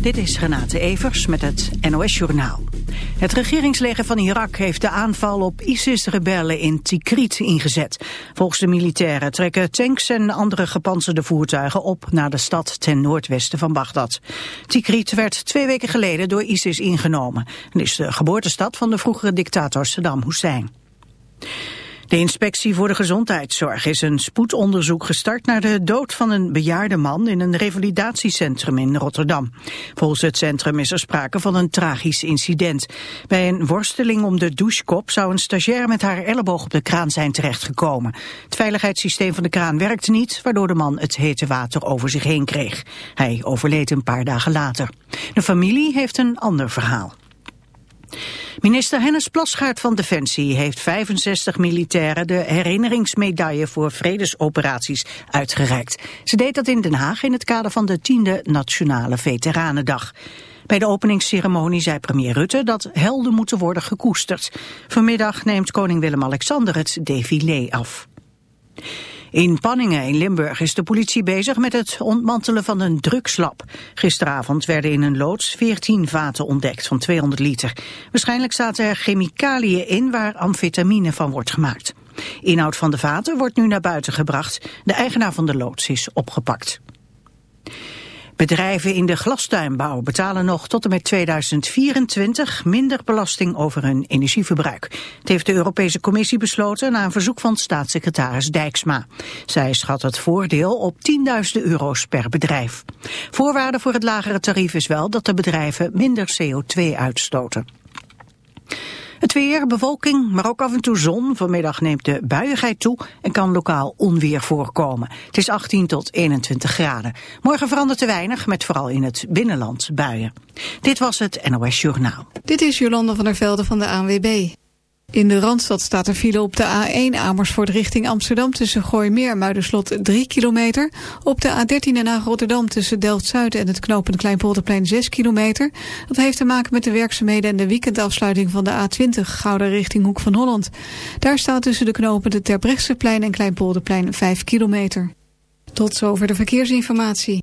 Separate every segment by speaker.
Speaker 1: Dit is Renate Evers met het NOS Journaal. Het regeringsleger van Irak heeft de aanval op ISIS-rebellen in Tikrit ingezet. Volgens de militairen trekken tanks en andere gepantserde voertuigen op naar de stad ten noordwesten van Bagdad. Tikrit werd twee weken geleden door ISIS ingenomen en is de geboortestad van de vroegere dictator Saddam Hussein. De inspectie voor de gezondheidszorg is een spoedonderzoek gestart naar de dood van een bejaarde man in een revalidatiecentrum in Rotterdam. Volgens het centrum is er sprake van een tragisch incident. Bij een worsteling om de douchekop zou een stagiair met haar elleboog op de kraan zijn terechtgekomen. Het veiligheidssysteem van de kraan werkte niet, waardoor de man het hete water over zich heen kreeg. Hij overleed een paar dagen later. De familie heeft een ander verhaal. Minister Hennis Plasgaard van Defensie heeft 65 militairen de herinneringsmedaille voor vredesoperaties uitgereikt. Ze deed dat in Den Haag in het kader van de 10e Nationale Veteranendag. Bij de openingsceremonie zei premier Rutte dat helden moeten worden gekoesterd. Vanmiddag neemt koning Willem-Alexander het défilé af. In Panningen in Limburg is de politie bezig met het ontmantelen van een drugslab. Gisteravond werden in een loods 14 vaten ontdekt van 200 liter. Waarschijnlijk zaten er chemicaliën in waar amfetamine van wordt gemaakt. Inhoud van de vaten wordt nu naar buiten gebracht. De eigenaar van de loods is opgepakt. Bedrijven in de glastuinbouw betalen nog tot en met 2024 minder belasting over hun energieverbruik. Het heeft de Europese Commissie besloten na een verzoek van staatssecretaris Dijksma. Zij schat het voordeel op 10.000 euro's per bedrijf. Voorwaarde voor het lagere tarief is wel dat de bedrijven minder CO2 uitstoten. Het weer, bewolking, maar ook af en toe zon. Vanmiddag neemt de buiigheid toe en kan lokaal onweer voorkomen. Het is 18 tot 21 graden. Morgen verandert te weinig, met vooral in het binnenland buien. Dit was het NOS Journaal.
Speaker 2: Dit is Jolanda van der Velde van de ANWB. In de Randstad staat er file op de A1 Amersfoort richting Amsterdam... tussen Gooimeer en Muiderslot 3 kilometer. Op de A13 en Haag Rotterdam tussen Delft-Zuid en het knooppunt Kleinpolderplein 6 kilometer. Dat heeft te maken met de werkzaamheden en de weekendafsluiting van de A20... Gouden richting Hoek van Holland. Daar staat tussen de knopen de Terbrechtseplein en Kleinpolderplein 5 kilometer. Tot zover de verkeersinformatie.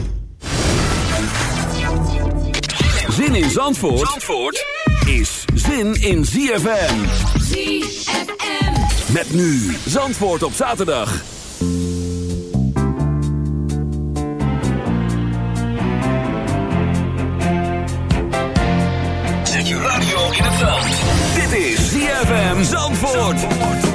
Speaker 3: Zin in Zandvoort, Zandvoort is zin in ZFM.
Speaker 4: ZFM.
Speaker 3: Met nu Zandvoort op zaterdag. Zet je radio in het zand. Dit is ZFM Zandvoort.
Speaker 4: Don't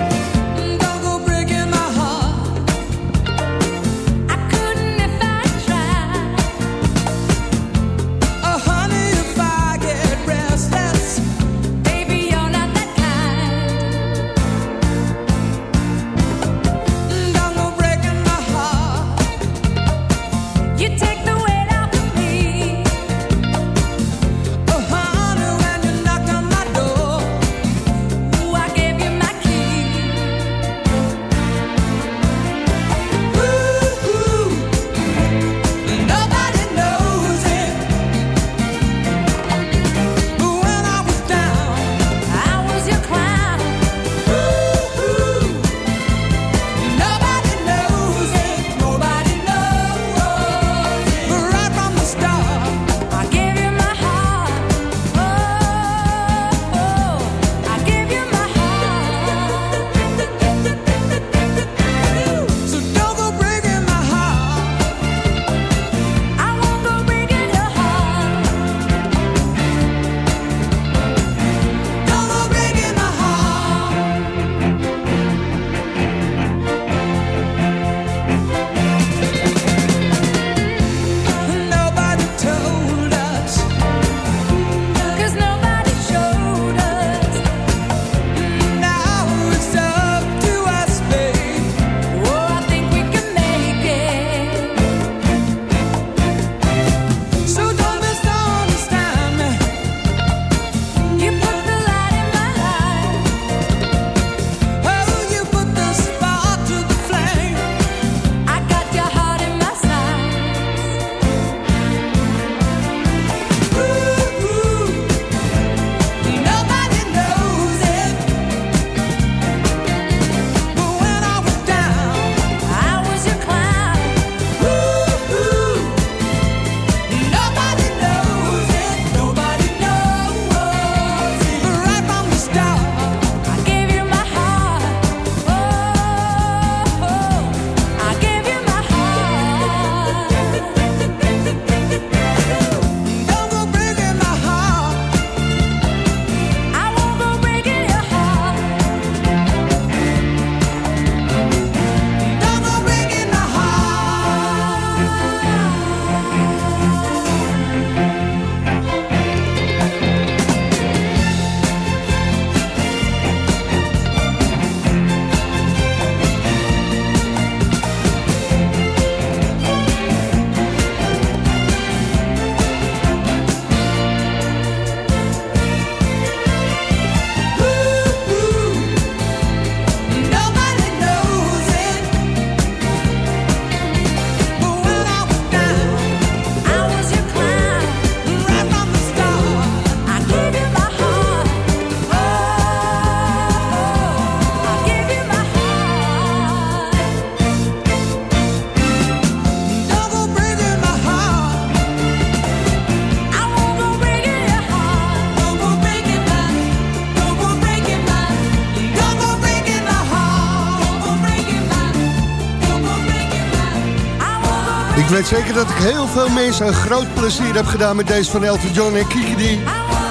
Speaker 5: weet zeker dat ik heel veel mensen een groot plezier heb gedaan met deze van Elton John en Kiki.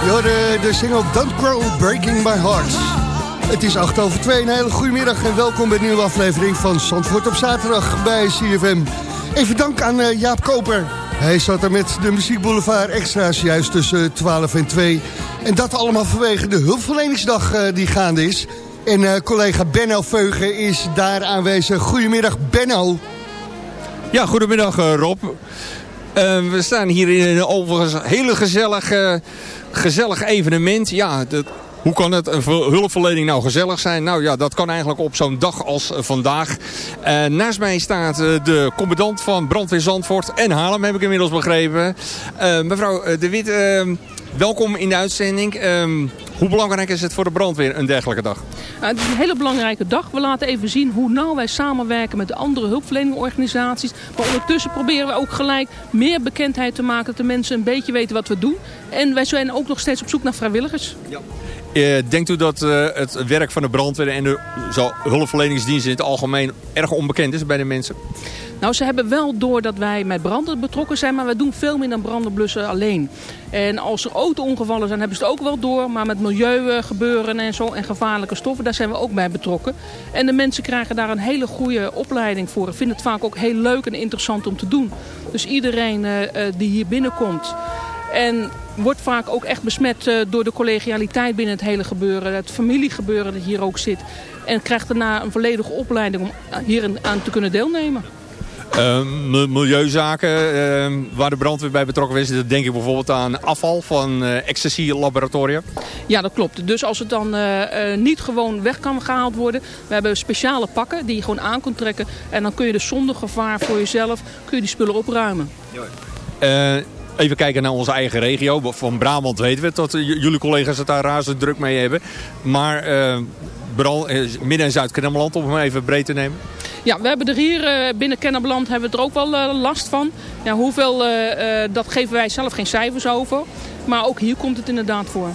Speaker 5: Je de single Don't Grow Breaking My Heart. Het is 8 over 2, een hele goede middag en welkom bij een nieuwe aflevering van Zandvoort op zaterdag bij CFM. Even dank aan uh, Jaap Koper. Hij zat er met de Muziek Boulevard extra's juist tussen 12 en 2. En dat allemaal vanwege de hulpverleningsdag uh, die gaande is. En uh, collega Benno Veugen is daar aanwezig. Goedemiddag Benno.
Speaker 6: Ja, goedemiddag uh, Rob. Uh, we staan hier in een overigens hele gezellig, gezellig evenement. Ja, dat, hoe kan het een hulpverlening nou gezellig zijn? Nou ja, dat kan eigenlijk op zo'n dag als vandaag. Uh, naast mij staat de commandant van Brandweer Zandvoort en Haarlem, heb ik inmiddels begrepen. Mevrouw De Wit, welkom in de uitzending. Hoe belangrijk is het voor de brandweer een dergelijke dag?
Speaker 7: Uh, het is een hele belangrijke dag. We laten even zien hoe nauw wij samenwerken met de andere hulpverleningorganisaties. Maar ondertussen proberen we ook gelijk meer bekendheid te maken. Dat de mensen een beetje weten wat we doen. En wij zijn ook nog steeds op zoek naar vrijwilligers.
Speaker 6: Ja. Uh, denkt u dat uh, het werk van de brandweer en de zo, hulpverleningsdiensten in het algemeen erg onbekend is bij de mensen?
Speaker 7: Nou, ze hebben wel door dat wij met branden betrokken zijn, maar we doen veel meer dan branden blussen alleen. En als er auto-ongevallen zijn, hebben ze het ook wel door. Maar met milieugebeuren en zo en gevaarlijke stoffen, daar zijn we ook bij betrokken. En de mensen krijgen daar een hele goede opleiding voor. Ik vind het vaak ook heel leuk en interessant om te doen. Dus iedereen uh, die hier binnenkomt en wordt vaak ook echt besmet uh, door de collegialiteit binnen het hele gebeuren. Het familiegebeuren dat hier ook zit. En krijgt daarna een volledige opleiding om hier aan te kunnen deelnemen.
Speaker 6: Uh, milieuzaken uh, waar de brandweer bij betrokken is. Dat denk ik bijvoorbeeld aan afval van uh, ecstasy-laboratoria.
Speaker 7: Ja, dat klopt. Dus als het dan niet gewoon weg kan gehaald worden. We hebben speciale pakken die je gewoon aan kunt trekken. En dan kun je dus zonder gevaar voor jezelf kun je die spullen opruimen.
Speaker 6: Even kijken naar onze eigen regio. Van Brabant weten we dat jullie collega's het daar razend druk mee hebben. Maar Midden- en Zuid-Kennemerland, om hem even breed te nemen.
Speaker 7: Ja, we hebben er hier binnen Kennemerland hebben we er ook wel uh, last van. Ja, hoeveel, dat geven wij zelf geen cijfers over. Maar ook hier komt het inderdaad voor.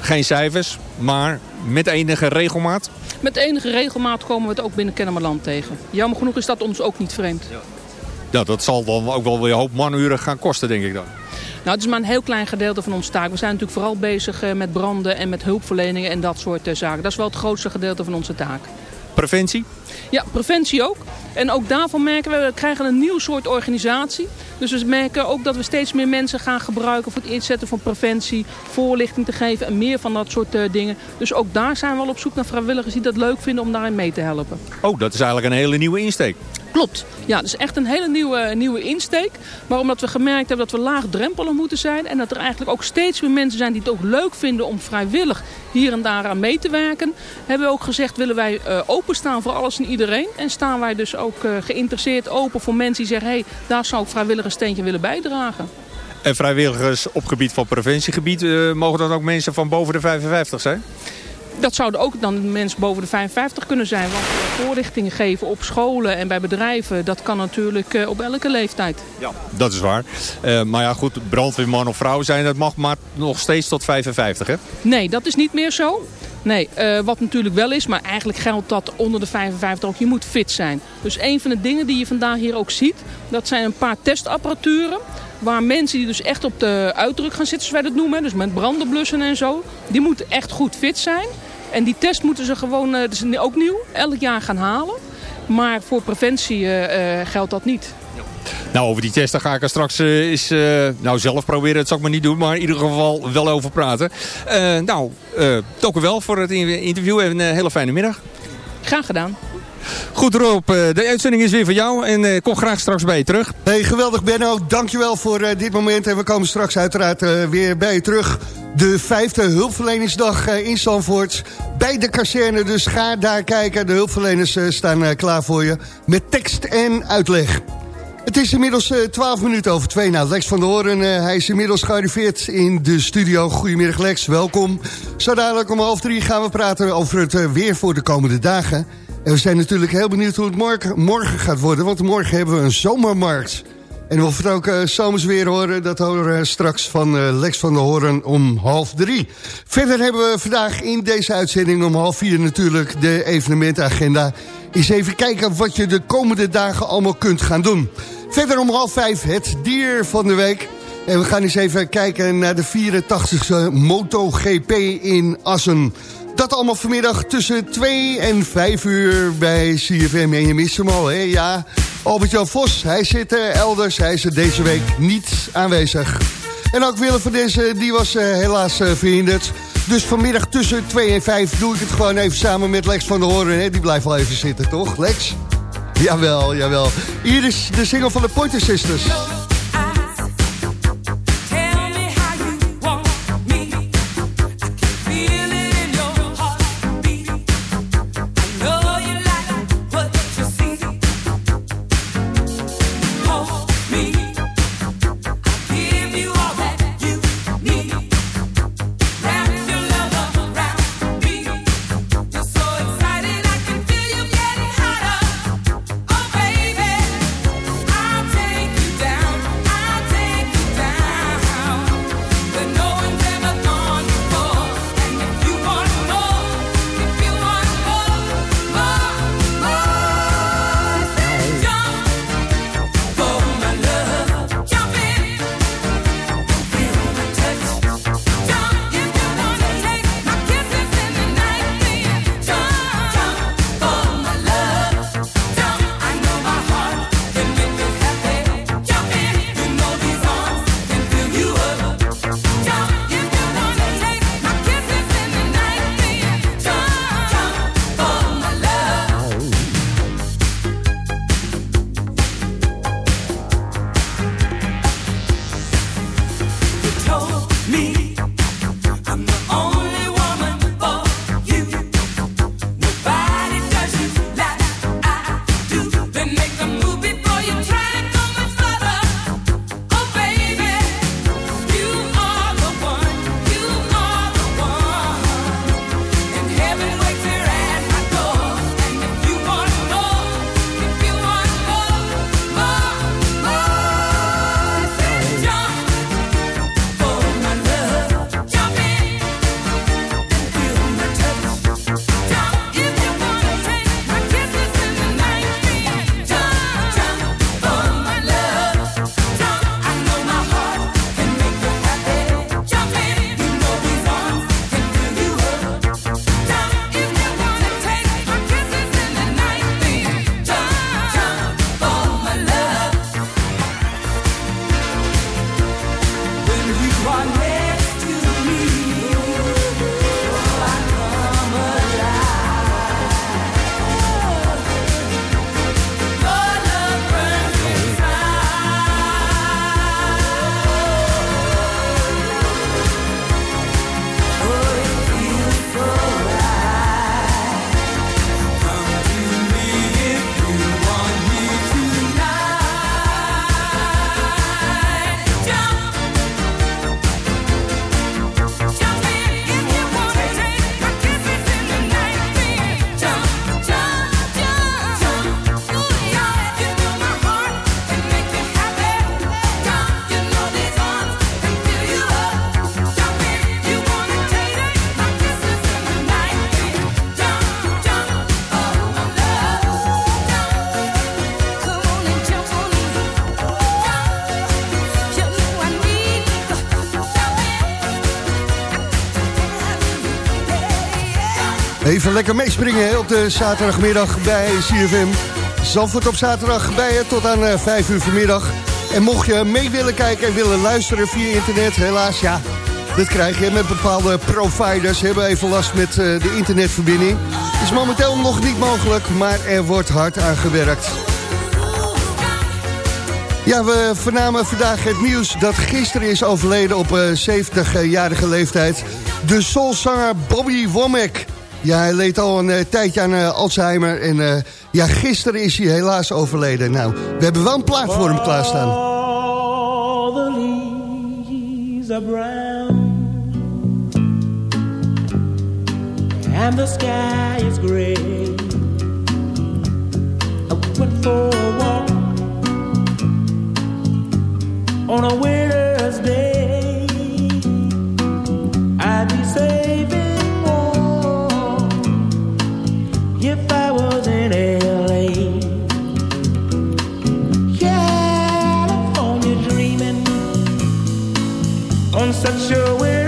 Speaker 6: geen cijfers, maar met enige regelmaat?
Speaker 7: Met enige regelmaat komen we het ook binnen Kennemerland tegen. Jammer genoeg is dat ons ook niet vreemd.
Speaker 6: Ja. Ja, dat zal dan ook wel weer een hoop manuren gaan kosten, denk ik dan.
Speaker 7: Nou, het is maar een heel klein gedeelte van onze taak. We zijn natuurlijk vooral bezig met branden en met hulpverleningen en dat soort zaken. Dat is wel het grootste gedeelte van onze taak.
Speaker 6: Preventie?
Speaker 7: Ja, preventie ook. En ook daarvan merken we, we krijgen een nieuw soort organisatie. Dus we merken ook dat we steeds meer mensen gaan gebruiken voor het inzetten van preventie, voorlichting te geven en meer van dat soort uh, dingen. Dus ook daar zijn we al op zoek naar vrijwilligers die dat leuk vinden om daarin mee te helpen.
Speaker 6: Oh, dat is eigenlijk een hele nieuwe insteek.
Speaker 7: Klopt. Ja, dus echt een hele nieuwe, nieuwe insteek. Maar omdat we gemerkt hebben dat we laagdrempelig moeten zijn... en dat er eigenlijk ook steeds meer mensen zijn die het ook leuk vinden... om vrijwillig hier en daar aan mee te werken... hebben we ook gezegd, willen wij uh, openstaan voor alles en iedereen. En staan wij dus ook uh, geïnteresseerd open voor mensen die zeggen... hé, hey, daar zou ik vrijwillig een steentje willen bijdragen.
Speaker 6: En vrijwilligers op gebied van preventiegebied... Uh, mogen dan ook mensen van boven de 55 zijn?
Speaker 7: Dat zouden ook dan mensen boven de 55 kunnen zijn. Want voorlichtingen geven op scholen en bij bedrijven, dat kan natuurlijk uh, op elke leeftijd.
Speaker 6: Ja, dat is waar. Uh, maar ja goed, brandweerman of vrouw zijn, dat mag maar nog steeds tot 55 hè?
Speaker 7: Nee, dat is niet meer zo. Nee, uh, wat natuurlijk wel is, maar eigenlijk geldt dat onder de 55 ook. Je moet fit zijn. Dus een van de dingen die je vandaag hier ook ziet, dat zijn een paar testapparaturen. Waar mensen die dus echt op de uitdruk gaan zitten, zoals wij dat noemen. Dus met branden blussen en zo. Die moeten echt goed fit zijn. En die test moeten ze gewoon, uh, is ook nieuw, elk jaar gaan halen. Maar voor preventie uh, uh, geldt dat niet.
Speaker 6: Nou, over die testen ga ik er straks uh, uh, nou zelf proberen, dat zal ik maar niet doen, maar in ieder geval wel over praten. Uh, nou, dank u wel voor het interview en een hele fijne middag.
Speaker 7: Graag gedaan.
Speaker 6: Goed Rob, de uitzending is weer van jou en ik kom graag straks bij je terug.
Speaker 5: Hey, geweldig Benno, dankjewel voor dit moment en we komen straks uiteraard weer bij je terug. De vijfde hulpverleningsdag in Zandvoort bij de kazerne, dus ga daar kijken. De hulpverleners staan klaar voor je met tekst en uitleg. Het is inmiddels uh, 12 minuten over twee. Nou, Lex van der Hoorn, hij is inmiddels gearriveerd in de studio. Goedemiddag Lex, welkom. Zo dadelijk om half drie gaan we praten over het weer voor de komende dagen. En we zijn natuurlijk heel benieuwd hoe het morgen, morgen gaat worden. Want morgen hebben we een zomermarkt. En we het ook zomers weer horen, dat horen we straks van uh, Lex van der Hoorn om half drie. Verder hebben we vandaag in deze uitzending om half vier natuurlijk de evenementagenda. Eens even kijken wat je de komende dagen allemaal kunt gaan doen. Verder om half vijf het dier van de week. En we gaan eens even kijken naar de 84e MotoGP in Assen. Dat allemaal vanmiddag tussen 2 en 5 uur bij CFM. En je mist hem al, hè? Ja, Albert-Jan Vos, hij zit eh, elders. Hij is er deze week niet aanwezig. En ook Willem van deze, die was eh, helaas eh, verhinderd. Dus vanmiddag tussen 2 en 5 doe ik het gewoon even samen met Lex van der Hoorn. Hè? Die blijft wel even zitten, toch, Lex? Jawel, jawel. Hier is de single van de Pointer Sisters. Even lekker meespringen op de zaterdagmiddag bij CFM. Zandvoort op zaterdag bij je tot aan eh, 5 uur vanmiddag. En mocht je mee willen kijken en willen luisteren via internet, helaas ja... Dat krijg je met bepaalde providers. Hebben even last met eh, de internetverbinding. Is momenteel nog niet mogelijk, maar er wordt hard aan gewerkt. Ja, we vernamen vandaag het nieuws dat gisteren is overleden op eh, 70-jarige leeftijd. De soulzanger Bobby Womack. Ja, hij leed al een eh, tijdje aan eh, Alzheimer. En eh, ja, gisteren is hij helaas overleden. Nou, we hebben wel een plaat voor hem klaarstaan.
Speaker 8: All the leaves are brown And the sky is gray I went for a On a winter's day I'd be safe such a winter's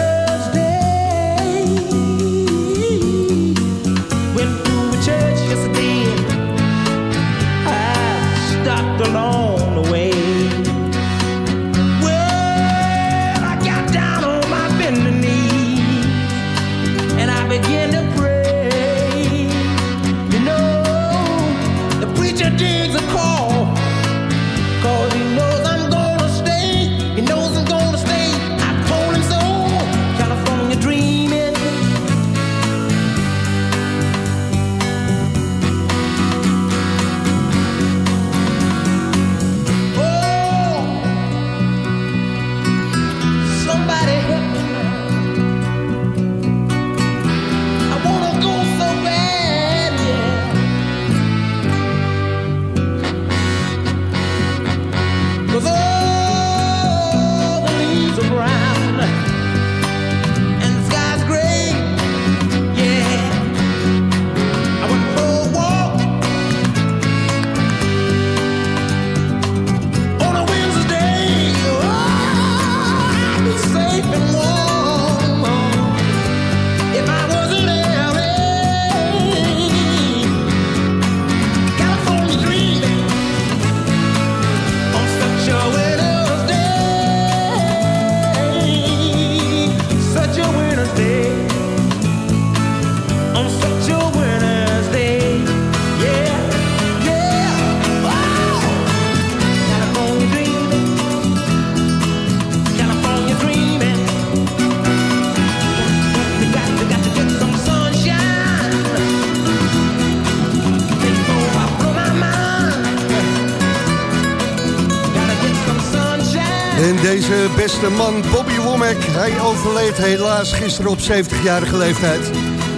Speaker 5: beste man, Bobby Womack, hij overleed helaas gisteren op 70-jarige leeftijd.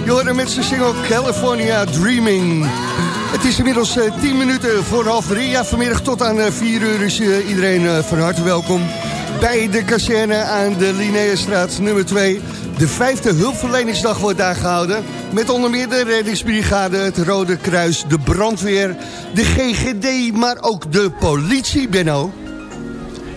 Speaker 5: Je hoorde met zijn single California Dreaming. Het is inmiddels eh, 10 minuten voor half drie. Ja, vanmiddag tot aan eh, 4 uur is eh, iedereen eh, van harte welkom. Bij de kazerne aan de Linnaeusstraat nummer 2. De vijfde hulpverleningsdag wordt daar gehouden. Met onder meer de reddingsbrigade, het Rode Kruis, de brandweer, de GGD, maar ook de politie, Benno.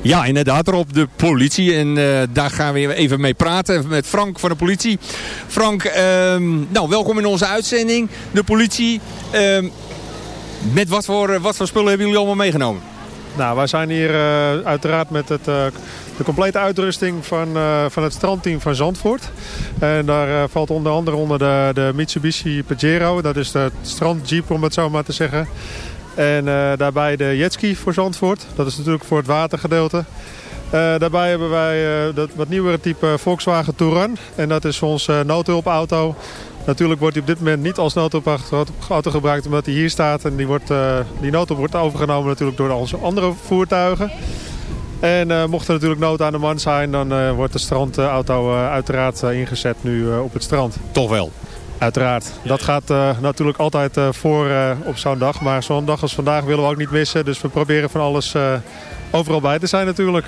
Speaker 6: Ja, inderdaad, erop de politie. En eh, daar gaan we even mee praten met Frank van de politie. Frank, ehm, nou, welkom in onze uitzending. De politie. ehm, met wat voor, wat voor spullen hebben jullie allemaal meegenomen?
Speaker 9: Nou, wij zijn hier eh, uiteraard met het, eh, de complete uitrusting van, van het strandteam van Zandvoort. En daar valt onder andere onder de, de Mitsubishi Pajero. Dat is de strandjeep om het zo maar te zeggen. En eh, daarbij de jetski voor Zandvoort. Dat is natuurlijk voor het watergedeelte. Eh, daarbij hebben wij eh, dat wat nieuwere type Volkswagen Touran. En dat is onze noodhulpauto. Natuurlijk wordt hij op dit moment niet als noodhulpauto gebruikt omdat hij hier staat. En die, wordt, die noodhulp wordt overgenomen natuurlijk door onze andere voertuigen. En eh, mocht er natuurlijk nood aan de man zijn, dan wordt de strandauto uiteraard ingezet nu op het strand.
Speaker 6: Toch wel.
Speaker 9: Uiteraard. Dat gaat eh, natuurlijk altijd eh, voor eh, op zo'n dag. Maar zo'n dag als vandaag willen we ook niet missen. Dus we proberen van alles overal bij te zijn natuurlijk.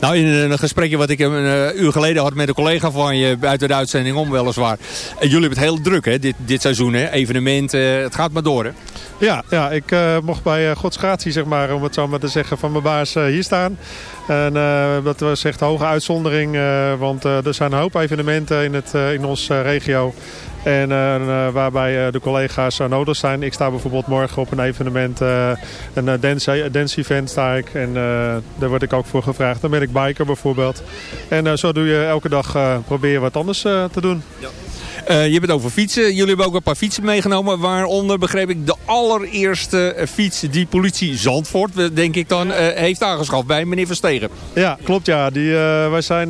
Speaker 6: Nou, in een gesprekje wat ik een uur geleden had met een collega van je buiten de uitzending om weliswaar. Jullie hebben het heel druk hè, dit, dit seizoen. Hè? Evenementen, het gaat maar door hè.
Speaker 9: Ja, ja ik mocht bij uh, Godsgratie, zeg maar, om het zo maar te zeggen, van mijn baas hier staan. En dat was echt hoge uitzondering, want er zijn een hoop evenementen in, het, in onze regio. En eh, eh, waarbij eh, de collega's nodig zijn. Ik sta bijvoorbeeld morgen op een evenement, een dance, dance event sta ik. En daar word ik ook voor gevraagd. Dan ben ik biker bijvoorbeeld. En zo doe je elke dag proberen wat anders te doen. Ja.
Speaker 6: Uh, je hebt het over fietsen. Jullie hebben ook een paar fietsen meegenomen. Waaronder, begreep ik, de allereerste fiets die politie Zandvoort, denk ik dan, uh, heeft aangeschaft bij meneer Verstegen.
Speaker 9: Ja, klopt ja. Die, uh, wij zijn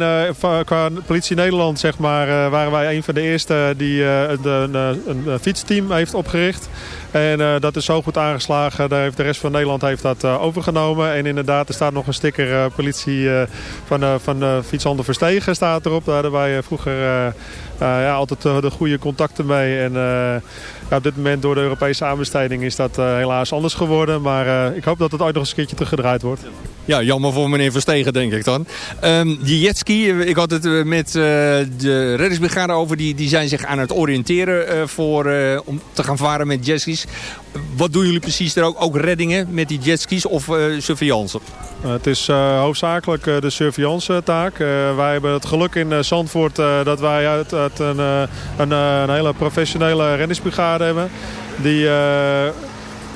Speaker 9: qua politie Nederland, zeg maar, waren wij een van de eerste die een, een, een, fietsteam heeft opgericht. En uh, dat is zo goed aangeslagen. Daar heeft de rest van Nederland heeft dat uh, overgenomen. En inderdaad, er staat nog een sticker uh, politie van, van Fietshandel Verstegen staat erop. Daar hadden wij vroeger ja, altijd de goede contacten mee. En ja, op dit moment door de Europese aanbesteding is dat eh, helaas anders geworden. Maar eh, ik hoop dat het ooit nog eens een keertje teruggedraaid wordt.
Speaker 6: Ja, jammer voor meneer Verstegen, denk ik dan. Ehm, die jetski, eh, ik had het met de reddingsbrigade over. Die, die zijn zich aan het oriënteren voor, om te gaan varen met jetskis. Wat doen jullie precies er ook? Ook reddingen met die jetskis of eh, surveillance?
Speaker 9: Uh, het is uh, hoofdzakelijk uh, de surveillance taak. wij hebben het geluk in Zandvoort dat wij uit, een, een, hele professionele reddingsbrigade hebben. Die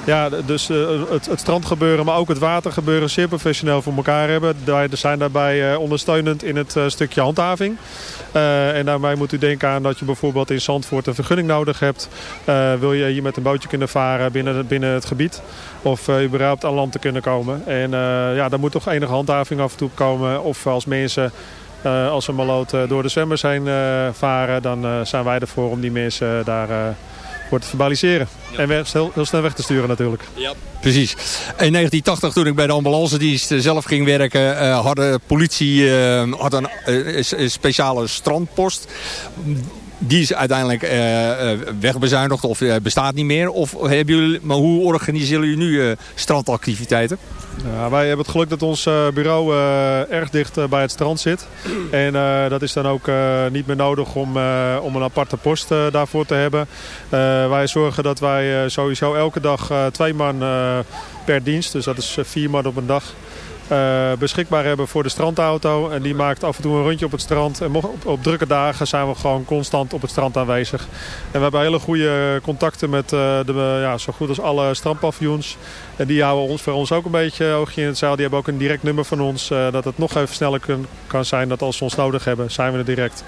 Speaker 9: ja, dus het, het, strandgebeuren, maar ook het watergebeuren zeer professioneel voor elkaar hebben. Wij zijn daarbij ondersteunend in het stukje handhaving. En daarbij moet u denken aan dat je bijvoorbeeld in Zandvoort een vergunning nodig hebt. Wil je hier met een bootje kunnen varen binnen, binnen het gebied. Of überhaupt aan land te kunnen komen. En ja, daar moet toch enige handhaving af en toe komen. Of als mensen, als ze maloot door de zwemmers heen varen, dan zijn wij ervoor om die mensen daar voor te verbaliseren. Ja. En heel, heel, snel weg te sturen natuurlijk.
Speaker 6: Ja, precies. In 1980 toen ik bij de ambulance dienst zelf ging werken... Uh, had de politie uh, had een uh, speciale strandpost. Die is uiteindelijk wegbezuinigd of bestaat niet meer. Of hebben jullie, maar hoe organiseren jullie nu strandactiviteiten?
Speaker 9: Ja, wij hebben het geluk dat ons bureau erg dicht bij het strand zit. En dat is dan ook niet meer nodig om, om een aparte post daarvoor te hebben. wij zorgen dat wij sowieso elke dag twee man per dienst, dus dat is vier man op een dag... Uh, beschikbaar hebben voor de strandauto. En die maakt af en toe een rondje op het strand. En op, op, drukke dagen zijn we gewoon constant op het strand aanwezig. En we hebben hele goede contacten met uh, de, ja, zo goed als alle strandpaviljoens. En die houden ons, voor ons ook een beetje oogje in het zeil. Die hebben ook een direct nummer van ons. Uh, dat het nog even sneller kun, kan zijn dat als ze ons nodig hebben, zijn we er direct.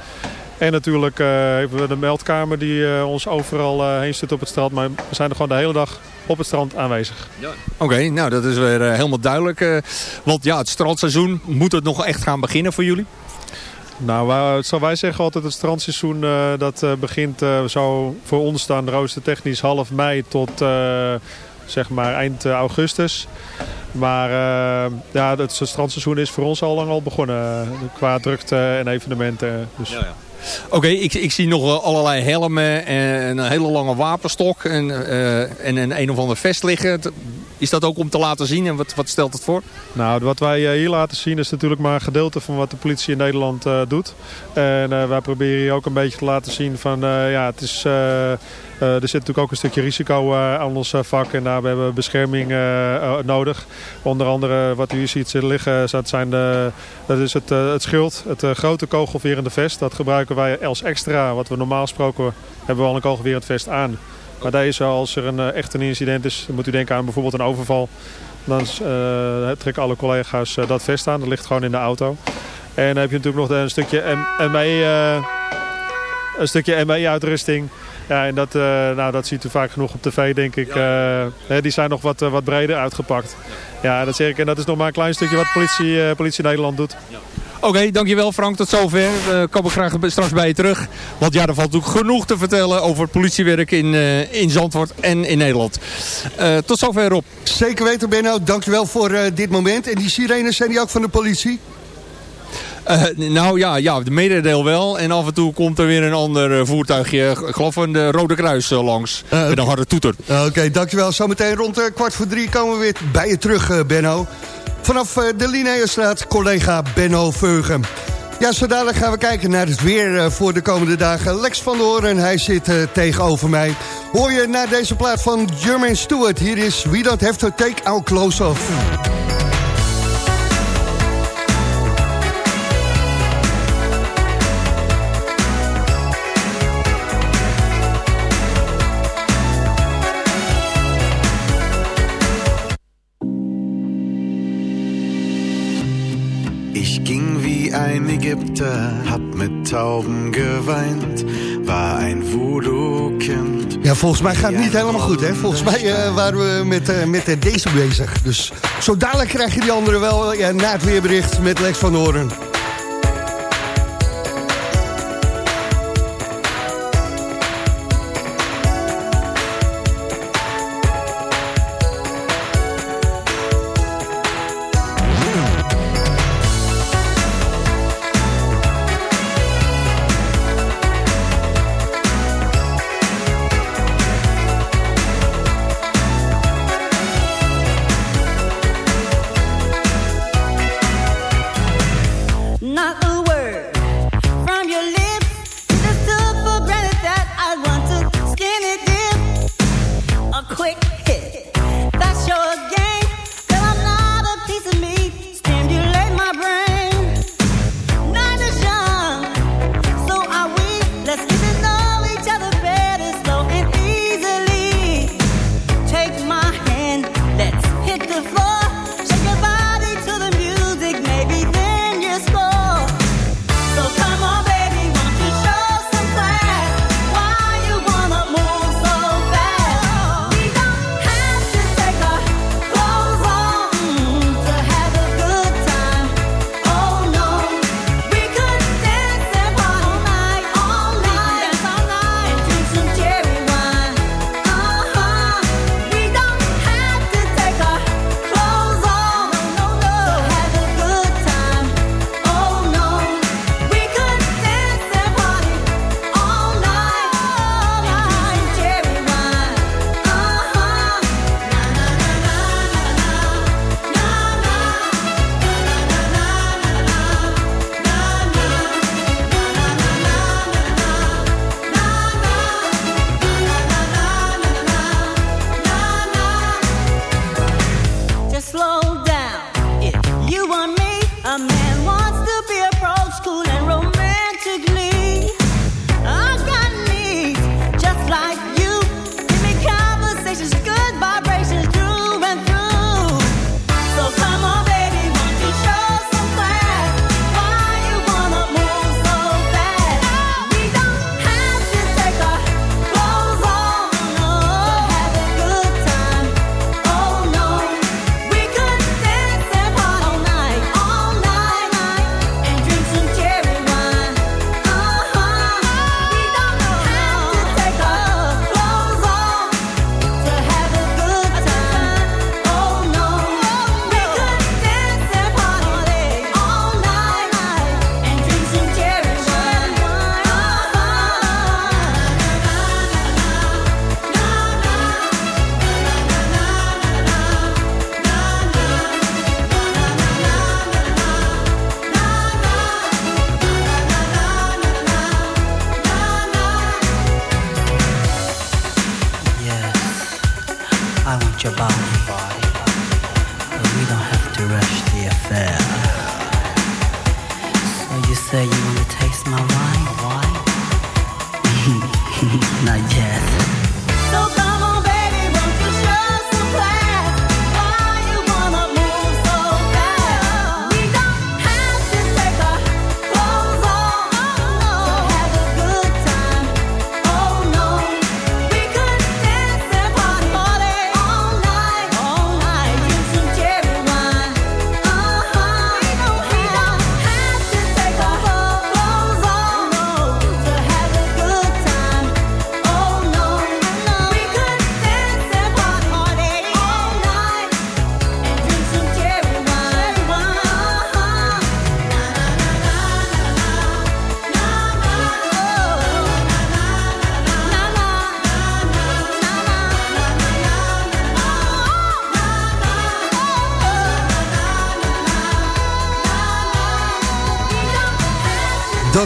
Speaker 9: En natuurlijk uh, hebben we de meldkamer die uh, ons overal heen zit op het strand. Maar we zijn er gewoon de hele dag op het strand aanwezig.
Speaker 6: Ja. Oké, okay, nou dat is weer helemaal duidelijk. want ja, het strandseizoen, moet het nog echt gaan beginnen voor jullie?
Speaker 9: Nou, wij, zo wij zeggen altijd het strandseizoen dat begint zo voor ons dan roostertechnisch half mei tot zeg maar eind augustus. Maar uh, ja, het strandseizoen is voor ons al lang al begonnen. qua drukte en evenementen. Dus. Ja, ja.
Speaker 6: Oké, ik, ik, zie nog allerlei helmen en een hele lange wapenstok en, uh, en een een of ander vest liggen. Is dat ook om te laten zien en wat, wat stelt het voor?
Speaker 9: Nou, wat wij hier laten zien is natuurlijk maar een gedeelte van wat de politie in Nederland doet. En wij proberen hier ook een beetje te laten zien van ja, het is... Er zit natuurlijk ook een stukje risico aan ons vak en daar hebben we bescherming nodig. Onder andere wat u hier ziet liggen, dat, zijn de, dat is het, het schild, het grote kogelverende vest. Dat gebruiken wij als extra, wat we normaal gesproken hebben we al een kogelverend vest aan. Maar deze, als er een, echt een incident is, moet u denken aan bijvoorbeeld een overval. Dan trekken alle collega's dat vest aan, dat ligt gewoon in de auto. En dan heb je natuurlijk nog een stukje ME, een stukje ME-uitrusting. Ja, en dat, uh, nou, dat ziet u vaak genoeg op tv, denk ik. Uh, die zijn nog wat, uh, wat breder uitgepakt. Ja, dat zeg ik. En dat is nog maar een klein stukje wat politie, politie Nederland doet.
Speaker 6: Oké, okay, dankjewel Frank. Tot zover. Uh, kom ik graag straks bij je terug. Want ja, er valt natuurlijk genoeg te vertellen over het politiewerk in, uh, in Zandvoort en in Nederland. Uh, tot zover Rob.
Speaker 5: Zeker weten Benno. Dankjewel voor dit moment. En die sirenes zijn die ook van de politie?
Speaker 6: Uh, nou ja, ja, de mededeel wel. En af en toe komt er weer een ander voertuigje. Ik geloof een de Rode Kruis langs. Uh, met een harde toeter.
Speaker 5: Oké, okay, dankjewel. Zometeen rond kwart voor drie komen we weer bij je terug, Benno. Vanaf de Linnaeusstraat, collega Benno Veugen. Ja, zo dadelijk gaan we kijken naar het weer voor de komende dagen. Lex van der Hoorn, hij zit tegenover mij. Hoor je naar deze plaat van Jermaine Stewart. Hier is We Don't Have Take Our Clothes Off.
Speaker 10: Ägypter, hab mit Tauben geweint, war ein Voodoo-Kind.
Speaker 5: Ja, volgens mij gaat het niet helemaal goed, hè? Volgens mij uh, waren we met, uh, met deze bezig. Dus zo dadelijk krijg je die andere wel ja, na het weerbericht met Lex van Horen.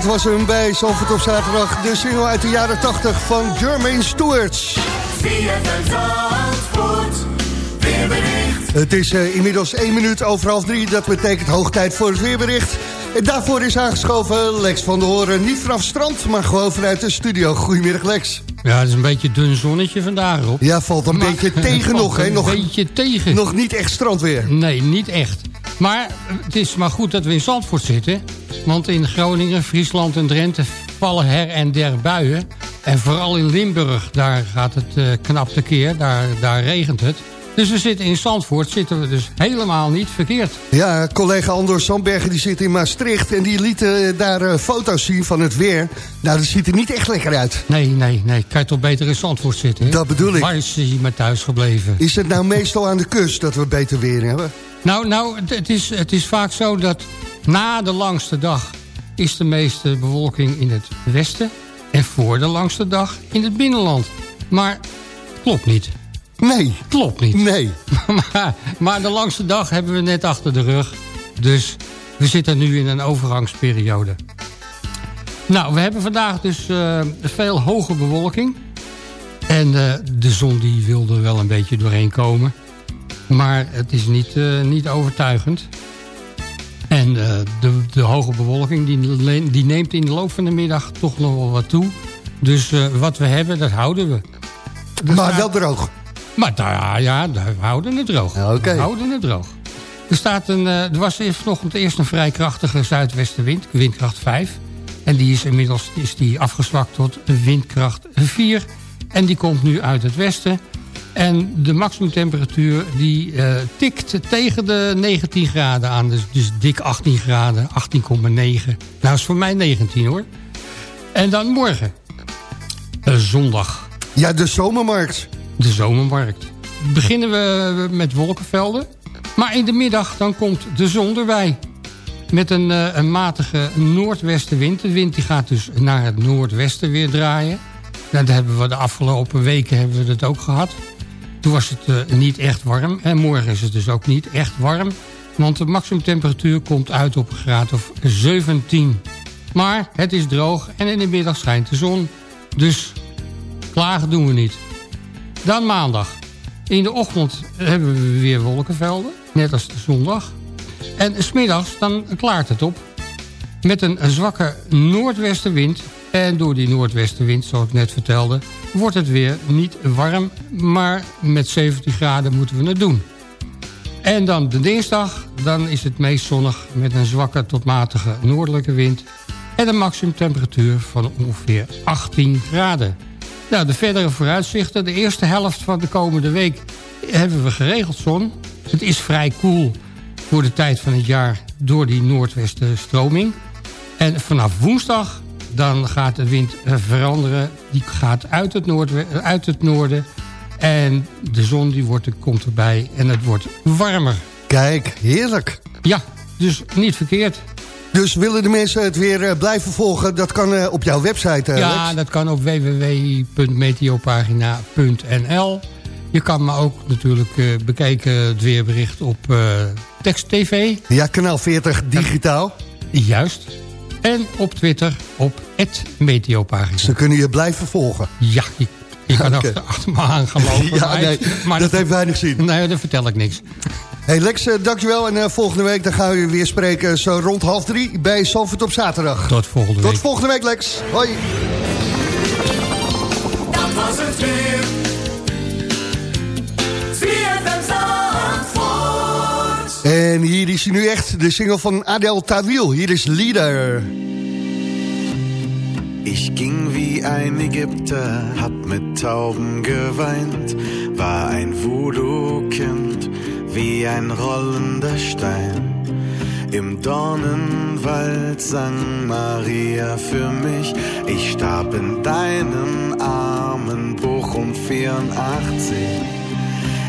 Speaker 5: Dat was hem bij Zalvoort op zaterdag. De single uit de jaren 80 van Jermaine Stewart. Het is eh, inmiddels 1 minuut over half 3. Dat betekent hoog tijd voor het weerbericht. En daarvoor is aangeschoven Lex van der Horen. Niet vanaf strand, maar gewoon vanuit de studio. Goedemiddag Lex.
Speaker 11: Ja, het is een beetje dun zonnetje vandaag op.
Speaker 5: Ja, valt een beetje tegen nog, hè? Nog
Speaker 11: een beetje tegen.
Speaker 5: Nog niet echt strandweer.
Speaker 11: Nee, niet echt. Maar het is maar goed dat we in Zandvoort zitten. Want in Groningen, Friesland en Drenthe vallen her en der buien. En vooral in Limburg, daar gaat het eh, knap tekeer. Daar, daar regent het. Dus we zitten in Zandvoort, zitten we dus helemaal niet verkeerd.
Speaker 5: Ja, collega Andor Sandbergen die zit in Maastricht... en die liet eh, daar eh, foto's zien van het weer. Nou, dat ziet er niet echt lekker uit.
Speaker 11: Nee, nee, nee. Kan je toch beter in Zandvoort zitten? hè?
Speaker 5: Dat bedoel ik.
Speaker 11: Waar is hij maar thuis gebleven?
Speaker 5: Is het nou meestal aan de kust dat we beter weer hebben?
Speaker 11: Nou, nou het, het is, het is vaak zo dat na de langste dag... is de meeste bewolking in het westen... en voor de langste dag in het binnenland. Maar klopt niet.
Speaker 5: Nee.
Speaker 11: Klopt niet.
Speaker 5: Nee.
Speaker 11: maar, maar de langste dag hebben we net achter de rug. Dus we zitten nu in een overgangsperiode. Nou, we hebben vandaag dus eh, veel hoge bewolking. En eh, de zon die wil er wel een beetje doorheen komen. Maar het is niet, eh, niet overtuigend. En eh, de, de hoge bewolking die, die neemt in de loop van de middag toch nog wel wat toe. Dus eh, wat we hebben, dat houden we.
Speaker 5: maar wel droog.
Speaker 11: Maar daar, ja, daar- we houden het droog.
Speaker 5: Oké.
Speaker 11: We houden het droog. Er, staat een, er was vanochtend eerst een vrij krachtige zuidwestenwind, windkracht 5. En die is inmiddels is die afgezwakt tot windkracht 4. En die komt nu uit het westen. En de maximumtemperatuur die eh, tikt tegen de 19 graden aan. Dus, dus dik 18 graden, 18,9. Nou is voor mij 19 hoor. En dan morgen, eh, zondag.
Speaker 5: Ja, de zomermarkt.
Speaker 11: De zomermarkt. Beginnen we met wolkenvelden. Maar in de middag dan komt de zon erbij. Met een, eh, een matige noordwestenwind. De wind die gaat dus naar het noordwesten weer draaien. Nou, dat hebben we de afgelopen weken hebben we dat ook gehad. Toen was het eh, niet echt warm. En morgen is het dus ook niet echt warm. Want de maximumtemperatuur komt uit op een graad of 17. Maar het is droog en in de middag schijnt de zon. Dus klagen doen we niet. Dan maandag. In de ochtend hebben we weer wolkenvelden. Net als de zondag. En smiddags dan klaart het op. Met een zwakke noordwestenwind. En door die noordwestenwind, zoals ik net vertelde... wordt het weer niet warm. Maar met 17 graden moeten we het doen. En dan de dinsdag. Dan is het meest zonnig met een zwakke tot matige noordelijke wind. En een maximumtemperatuur van ongeveer 18 graden. Nou, de verdere vooruitzichten. De eerste helft van de komende week hebben we geregeld zon. Het is vrij koel voor de tijd van het jaar door die noordwestenstroming. En vanaf woensdag dan gaat de wind veranderen. Die gaat uit het, eh, uit het noorden. En de zon die wordt, komt erbij en het wordt warmer.
Speaker 5: Kijk, heerlijk.
Speaker 11: Ja, dus niet verkeerd.
Speaker 5: Dus willen de mensen het weer eh, blijven volgen? Dat kan eh, op jouw website, eh,
Speaker 11: ja, dat kan op www.meteopagina.nl. Je kan me ook natuurlijk bekijken het weerbericht op eh Tekst TV.
Speaker 5: Ja, kanaal 40 digitaal.
Speaker 11: Juist. En op Twitter op @meteopagina.
Speaker 5: Ze kunnen je blijven volgen.
Speaker 11: Ja, je, je kan achter, achter me aan gaan lopen.
Speaker 5: Ja,
Speaker 11: maar
Speaker 5: nee,
Speaker 11: maar
Speaker 5: dat heeft weinig zin.
Speaker 11: Nee, daar vertel ik niks.
Speaker 5: Hey Lex, eh, dankjewel. En eh, volgende week dan gaan we weer spreken zo rond half drie bij Zalvoort op zaterdag.
Speaker 11: Tot volgende
Speaker 5: Tot
Speaker 11: week.
Speaker 5: volgende week, Lex. Hoi.
Speaker 12: Dat was het weer.
Speaker 5: En hier is hij nu echt, de single van Adel Tawil. Hier is Leader.
Speaker 10: Ich ging wie ein Ägypter, hab mit Tauben geweint, war ein Voodoo-Kind, wie ein rollender Stein. Im Dornenwald sang Maria für mich, ich starb in deinen Armen, Bochum 84.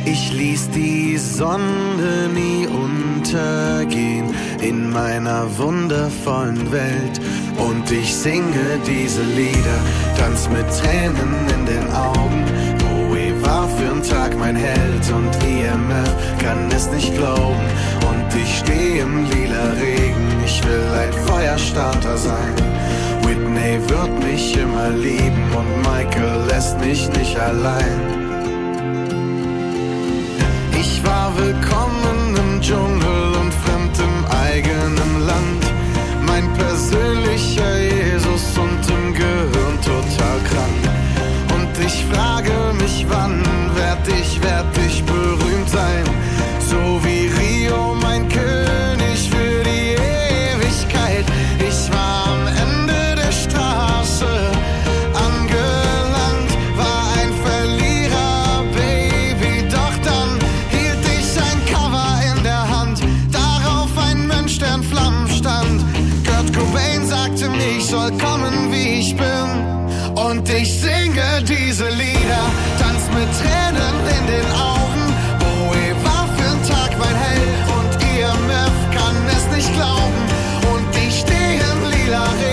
Speaker 10: Ich ließ die Sonne nie untergehen in meiner wundervollen Welt. Und ich singe diese Lieder, tanz mit Tränen in den Augen. Bowie war für'n Tag mein Held und IMF kann es nicht glauben. Und ich steh im lila Regen, ich will ein Feuerstarter sein. Whitney wird mich immer lieben und Michael lässt mich nicht allein. Ich war willkommen im Dschungel und fremd im eigenen Land. Mein persönlicher Jesus und im Gehirn total krank. Und ich frage mich, wann werd ich, werd ich berühmt sein? So wie Rio, Mir, ich soll kommen, wie ich bin. Und ich singe diese Lieder, tanz mit Tränen in den Augen. Bowie war für'n Tag mein Held und IMF kann es nicht glauben. Und ich stehe im lila Regen,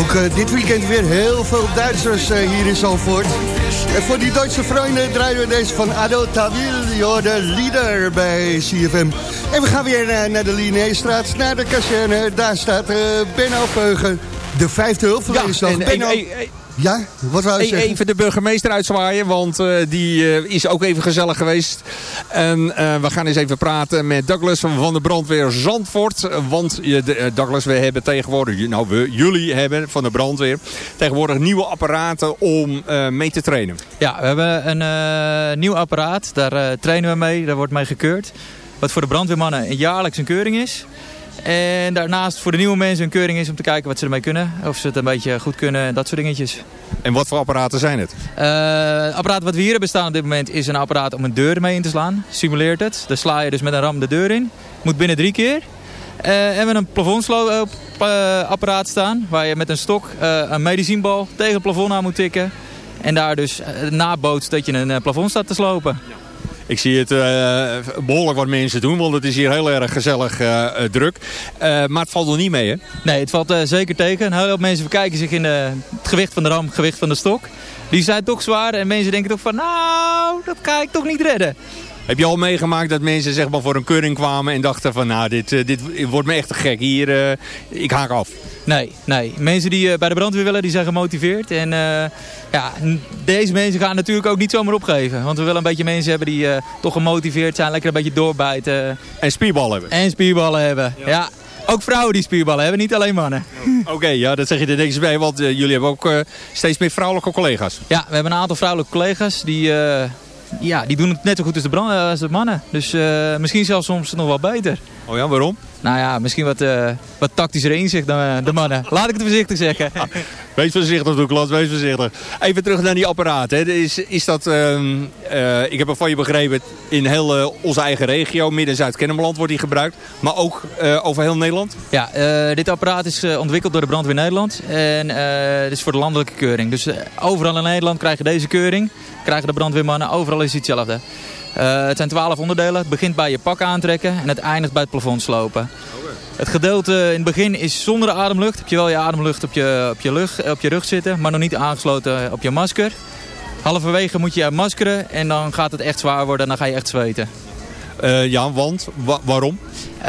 Speaker 5: Ook eh, dit weekend weer heel veel Duitsers eh, hier in Zalvoort. En voor die Duitse vrienden draaien we deze van Ado Tawil, de leader bij CFM. En we gaan weer eh, naar de Linnéestraat, naar de kazerne. Daar staat Benno Veugen, de vijfde
Speaker 6: en- en-
Speaker 5: Benno,
Speaker 6: en-
Speaker 5: ja, wat wou je
Speaker 6: E-
Speaker 5: zeggen?
Speaker 6: Even de burgemeester uitzwaaien, want eh, die eh, is ook even gezellig geweest. En eh, we gaan eens even praten met Douglas van, van de brandweer Zandvoort. Want de, Douglas, we hebben tegenwoordig, nou we, jullie hebben van de brandweer tegenwoordig nieuwe apparaten om eh, mee te trainen.
Speaker 13: Ja, we hebben een eh, nieuw apparaat. Daar trainen we mee. Daar wordt mee gekeurd. Wat voor de brandweermannen een jaarlijks een keuring is. En daarnaast voor de nieuwe mensen een keuring is om te kijken wat ze ermee kunnen. Of ze het een beetje goed kunnen en dat soort dingetjes.
Speaker 6: En wat voor apparaten zijn het?
Speaker 13: Eh, het apparaat wat we hier hebben staan op dit moment is een apparaat om een deur mee in te slaan. Simuleert het. Daar sla je dus met een ram de deur in. Moet binnen drie keer. Eh, en we hebben een plafondsapparaat staan. Waar je met een stok eh, een medicijnbal tegen het plafond aan moet tikken. En daar dus eh, nabootst dat je een eh, plafond staat te slopen.
Speaker 6: Ik zie het eh, behoorlijk wat mensen doen, want het is hier heel erg gezellig eh, eh, druk. Maar het valt nog niet mee, hè?
Speaker 13: Nee, het valt zeker tegen. Een hele hoop mensen verkijken zich in het gewicht van de ram, het gewicht van de stok. Die zijn toch zwaar en mensen denken toch van, nou, dat ga ik toch niet redden.
Speaker 6: Heb je al meegemaakt dat mensen zeg maar, voor een keuring kwamen en dachten van... nou, dit, eh, dit wordt me echt te gek, hier, eh, ik haak af.
Speaker 13: Nee, nee. Mensen die eh, bij de brandweer willen, die zijn gemotiveerd. En ja, deze mensen gaan natuurlijk ook niet zomaar opgeven. Want we willen een beetje mensen hebben die toch gemotiveerd zijn, lekker een beetje doorbijten.
Speaker 6: En spierballen hebben.
Speaker 13: En spierballen hebben, ja. Ook vrouwen die spierballen hebben, niet alleen mannen.
Speaker 6: Oké, ja, dat zeg je er niks bij, want jullie hebben ook steeds meer vrouwelijke collega's.
Speaker 13: Ja, we hebben een aantal vrouwelijke collega's die, ja, die doen het net zo goed als de, eh, mannen. Dus eh, misschien zelfs soms nog wel beter.
Speaker 6: Oh ja, waarom?
Speaker 13: Nou ja, misschien wat, eh, wat tactischer inzicht dan eh, de mannen. Laat ik het voorzichtig zeggen.
Speaker 6: Wees voorzichtig, Douglas, wees voorzichtig. Even terug naar die apparaten. hè. Is, is dat, ehm, eh, ik heb er van je begrepen, in heel onze eigen regio, Midden- en Zuid-Kennemerland wordt die gebruikt. Maar ook over heel Nederland?
Speaker 13: Ja, dit apparaat is ontwikkeld door de Brandweer Nederland. En dit is voor de landelijke keuring. Dus overal in Nederland krijg je deze keuring. Krijgen de brandweermannen. Overal is het hetzelfde. Eh, het zijn twaalf onderdelen. Het begint bij je pak aantrekken en het eindigt bij het plafond slopen. Het gedeelte in het begin is zonder ademlucht. Heb je wel je ademlucht op je, op je, lucht, op je rug zitten, maar nog niet aangesloten op je masker. Halverwege moet je maskeren en dan gaat het echt zwaar worden en dan ga je echt zweten.
Speaker 6: Eh, ja, want wa- waarom?
Speaker 13: Eh,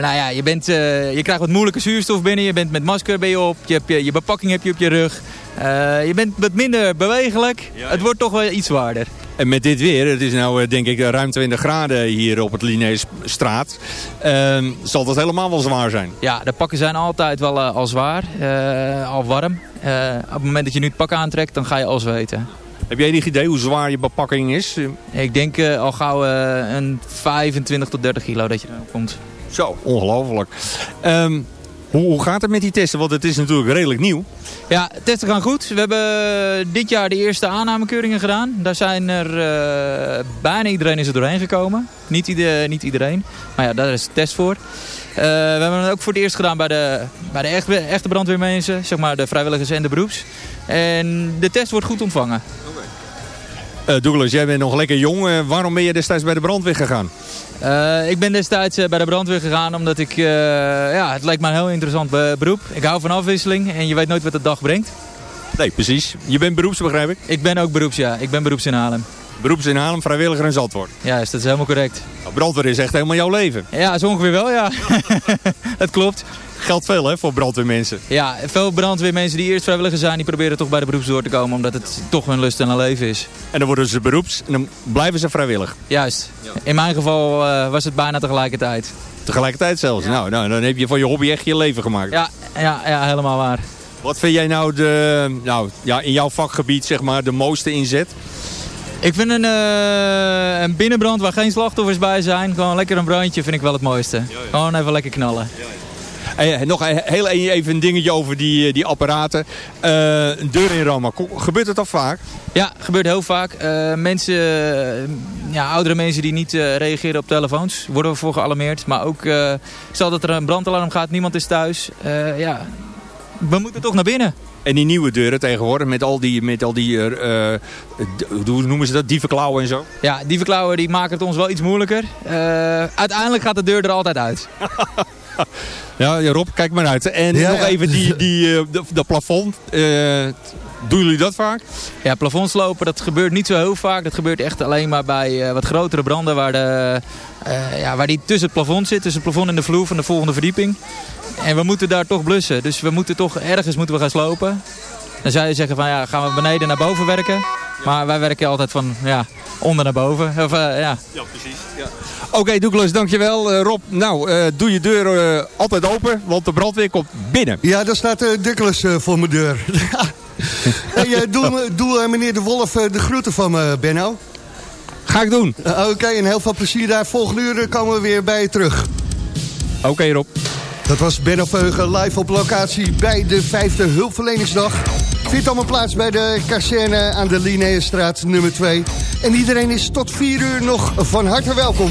Speaker 13: nou ja, je, bent, eh, je krijgt wat moeilijke zuurstof binnen. Je bent met masker ben je op. Je, hebt je, je bepakking heb je op je rug. Je bent wat minder bewegelijk. het wordt toch wel iets zwaarder.
Speaker 6: En met dit weer, het is nou denk ik ruim 20 graden hier op het Linnaeusstraat, ehm, zal dat helemaal wel zwaar zijn.
Speaker 13: Ja, de pakken zijn altijd wel al zwaar. al warm. Op het moment dat je nu het pak aantrekt, dan ga je al zweten.
Speaker 6: Heb jij enig idee hoe zwaar je bepakking is?
Speaker 13: Ik denk eh, al gauw eh, een 25 tot 30 kilo dat je erop komt.
Speaker 6: Zo, ongelooflijk. Ehm, hoe, hoe gaat het met die testen? Want het is natuurlijk redelijk nieuw.
Speaker 13: Ja, testen gaan goed. We hebben dit jaar de eerste aannamekeuringen gedaan. Daar zijn er eh, bijna iedereen is er doorheen gekomen. Niet, ieder, niet iedereen. Maar ja, daar is de test voor. Eh, we hebben het ook voor het eerst gedaan bij de, bij de echte, echte brandweermensen. Zeg maar de vrijwilligers en de beroeps. En de test wordt goed ontvangen.
Speaker 6: Eh, Douglas, jij bent nog lekker jong. Eh, waarom ben je destijds bij de brandweer gegaan?
Speaker 13: Eh, ik ben destijds bij de brandweer gegaan omdat ik, ja, het lijkt me een heel interessant be- beroep. Ik hou van afwisseling en je weet nooit wat de dag brengt.
Speaker 6: Nee, precies. Je bent beroeps, begrijp ik?
Speaker 13: Ik ben ook beroeps, ja. Ik ben beroeps in Haarlem.
Speaker 6: Beroeps in Haarlem, vrijwilliger in Zandvoort.
Speaker 13: Juist, dat is helemaal correct.
Speaker 6: Nou, brandweer is echt helemaal jouw leven.
Speaker 13: Ja, zo ongeveer wel, ja. dat klopt.
Speaker 6: Geldt veel hè, voor brandweermensen.
Speaker 13: Ja, veel brandweermensen die eerst vrijwilliger zijn, die proberen toch bij de beroeps door te komen, omdat het toch hun lust en een leven is.
Speaker 6: En dan worden ze beroeps en dan blijven ze vrijwillig.
Speaker 13: Juist. In mijn geval eh, was het bijna tegelijkertijd.
Speaker 6: Tegelijkertijd zelfs. Nou, nou, dan heb je van je hobby echt je leven gemaakt.
Speaker 13: Ja, ja, ja helemaal waar.
Speaker 6: Wat vind jij nou, de, nou ja, in jouw vakgebied zeg maar, de mooiste inzet?
Speaker 13: Ik vind een, eh, een binnenbrand waar geen slachtoffers bij zijn, gewoon lekker een brandje, vind ik wel het mooiste. Gewoon even lekker knallen.
Speaker 6: Hey, nog een- heel even een dingetje over die, eh, die apparaten. Eh, een deur inrammen. Ko- Gebeurt het al vaak?
Speaker 13: Ja, gebeurt heel vaak. Eh, mensen, eh, ja, oudere mensen die niet eh, reageren op telefoons, worden voor gealarmeerd. Maar ook, eh, stel dat er een brandalarm gaat, niemand is thuis. Eh, ja, we moeten toch naar binnen.
Speaker 6: En die nieuwe deuren tegenwoordig met al die, met al die eh, eh, hoe noemen ze dat, dievenklauwen en zo?
Speaker 13: Ja, die verklauwen die maken het ons wel iets moeilijker. Eh, uiteindelijk gaat de deur er altijd uit.
Speaker 6: Ja, ja, Rob, kijk maar uit. En
Speaker 13: Ja,
Speaker 6: nog
Speaker 13: ja.
Speaker 6: even die, die, eh, de, dat plafond. Eh, doen jullie dat vaak?
Speaker 13: Ja, plafondslopen, dat gebeurt niet zo heel vaak. Dat gebeurt echt alleen maar bij eh, wat grotere branden waar, de, eh, ja, waar die tussen het plafond zit. Tussen het plafond en de vloer van de volgende verdieping. En we moeten daar toch blussen. Dus we moeten toch ergens moeten we gaan slopen. Dan zou je zeggen van ja, gaan we beneden naar boven werken. Maar wij werken altijd van ja, onder naar boven. Of, eh, ja.
Speaker 6: Ja, precies. Oké, Douglas, dankjewel. Eh, Rob, nou, eh, doe je deur eh, altijd open, want de brandweer komt binnen.
Speaker 5: Ja, daar staat uh, Douglas eh, voor mijn deur. hey, doe doe meneer De Wolf de groeten van me, Benno.
Speaker 6: Ga ik doen.
Speaker 5: Oké, en heel veel plezier daar. Volgende uur komen we weer bij je terug.
Speaker 6: Oké, Rob.
Speaker 5: Dat was Benno Veugen live op locatie bij de vijfde hulpverleningsdag. Vindt allemaal plaats bij de kazerne aan de Linnaeusstraat nummer 2. En iedereen is tot 4 uur nog van harte welkom.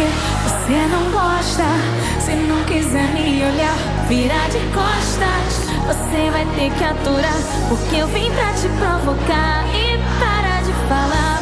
Speaker 14: que você não gosta. Se não quiser me olhar, virar de costas. Você vai ter que aturar, porque eu vim pra te provocar e para de falar.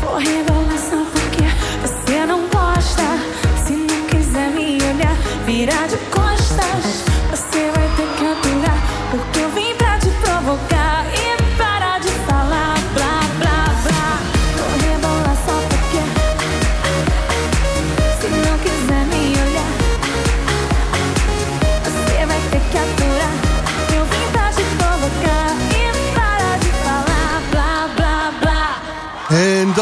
Speaker 14: for
Speaker 5: him.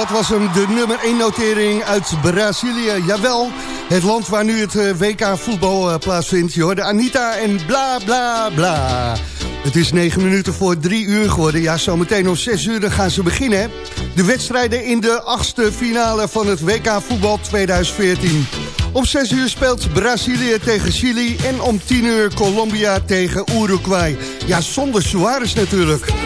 Speaker 5: dat was hem, de nummer 1 notering uit Brazilië. Jawel, het land waar nu het eh, WK voetbal eh, plaatsvindt. Je hoorde Anita en bla bla bla. Het is 9 minuten voor 3 uur geworden. Ja, zometeen om 6 uur gaan ze beginnen. De wedstrijden in de achtste finale van het WK voetbal 2014. Om 6 uur speelt Brazilië tegen Chili en om 10 uur Colombia tegen Uruguay. Ja, zonder Suarez natuurlijk.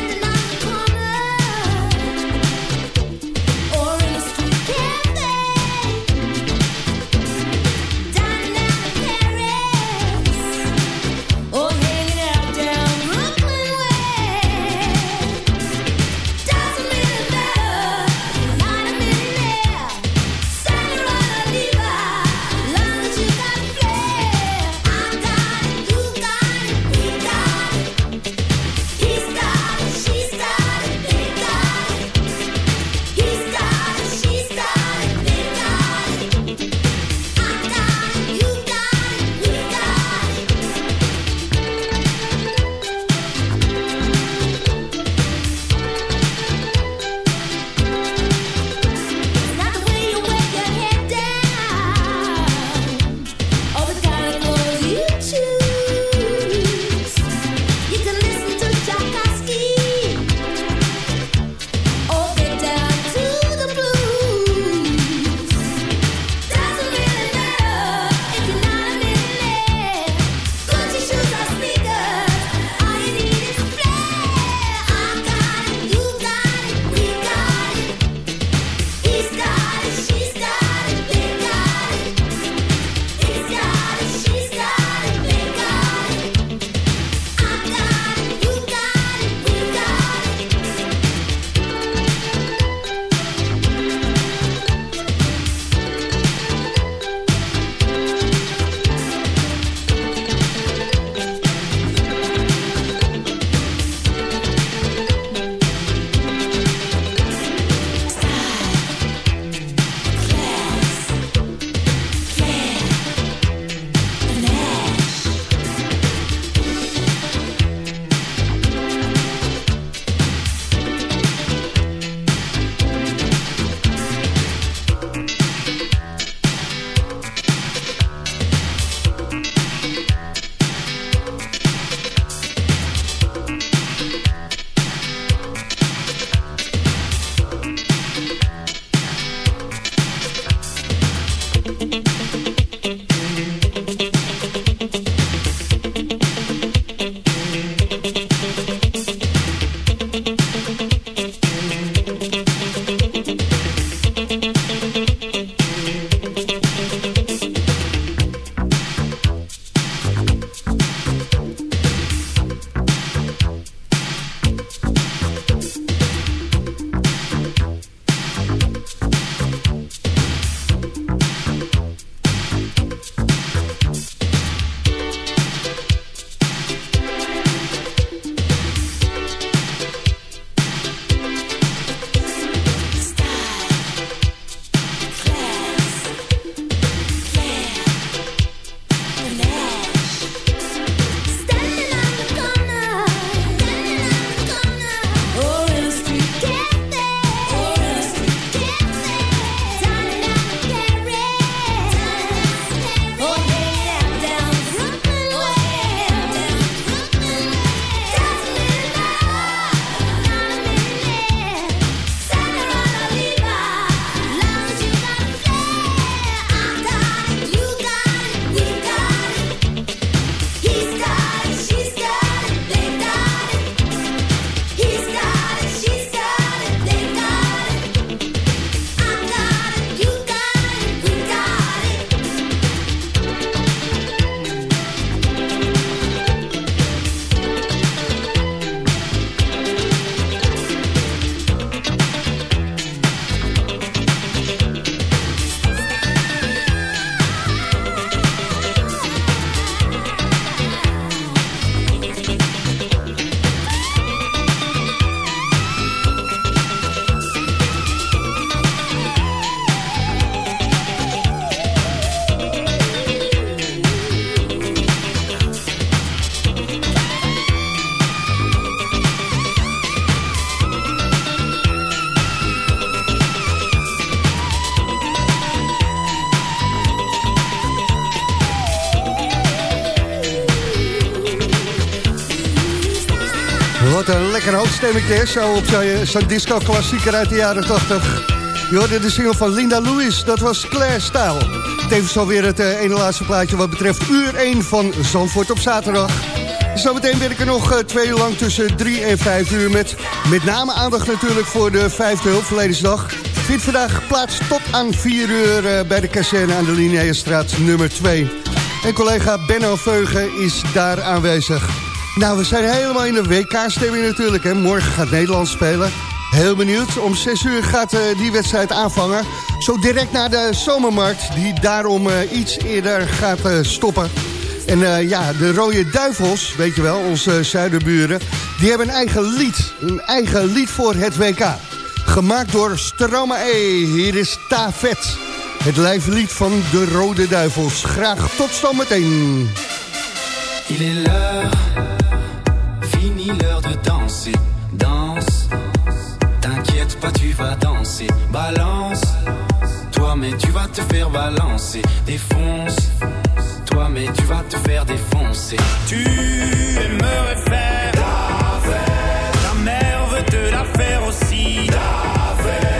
Speaker 5: Stemmetje? Zo op zo'n zo'n disco-klassieker uit de jaren 80. Je de single van Linda Lewis, dat was Claire Style. Tevens alweer het eh, ene laatste plaatje wat betreft uur 1 van Zandvoort op zaterdag. Zometeen ben ik er nog eh, twee uur lang tussen 3 en 5 uur met met name aandacht natuurlijk voor de vijfde hulpverleningsdag. Vindt vandaag plaats tot aan 4 uur eh, bij de kazerne aan de Linnéestraat nummer 2. En collega Benno Veugen is daar aanwezig. Nou, we zijn helemaal in de WK-stemming natuurlijk. Hè. Morgen gaat Nederland spelen. Heel benieuwd. Om 6 uur gaat eh, die wedstrijd aanvangen. Zo direct naar de zomermarkt, die daarom eh, iets eerder gaat eh, stoppen. En ja, de Rode Duivels, weet je wel, onze zuiderburen... die hebben een eigen lied. Een eigen lied voor het WK. Gemaakt door Stromae. Hier is Ta Vet. Het lijflied van de Rode Duivels. Graag tot zometeen.
Speaker 15: L'heure, l'heure de danser. Danse, t'inquiète pas, tu vas danser. Balance, toi, mais tu vas te faire balancer. Défonce, toi, mais tu vas te faire défoncer.
Speaker 10: Tu aimerais faire ta fête. Ta mère veut te la faire aussi. Fête.